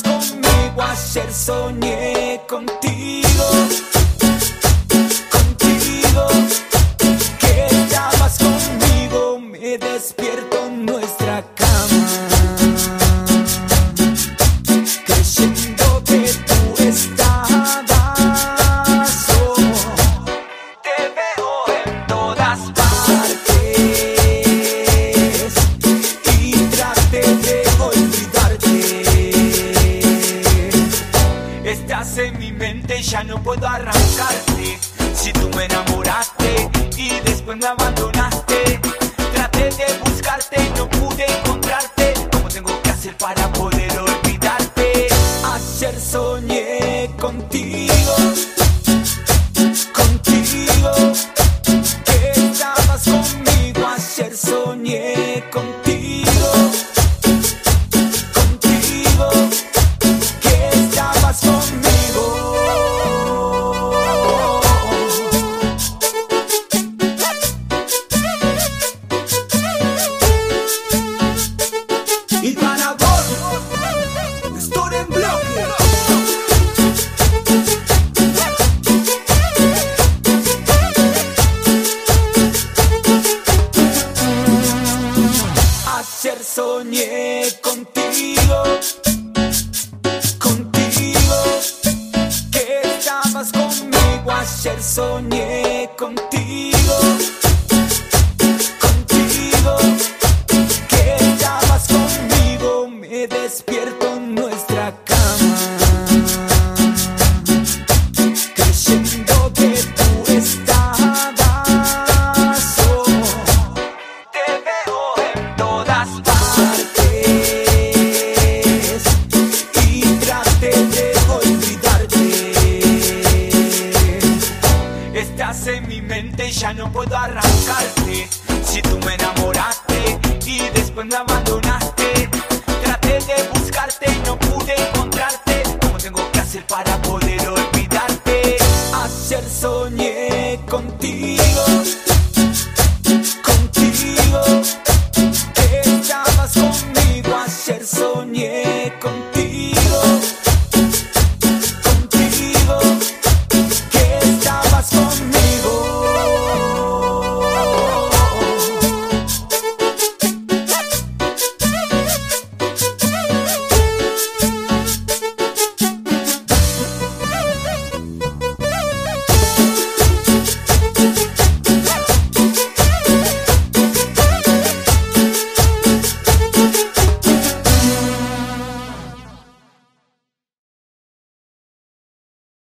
conmigo, ayer soñé contigo. Estás en mi mente, ya no puedo arrancarte. Si tú me enamoraste y después me abandonaste, traté de buscarte no pude encontrarte. ¿Cómo tengo que hacer para poder olvidarte? Ayer soñé contigo, Ayer soñé contigo, mente, ya no puedo arrancarte. Si tú me enamoraste y después me abandonaste,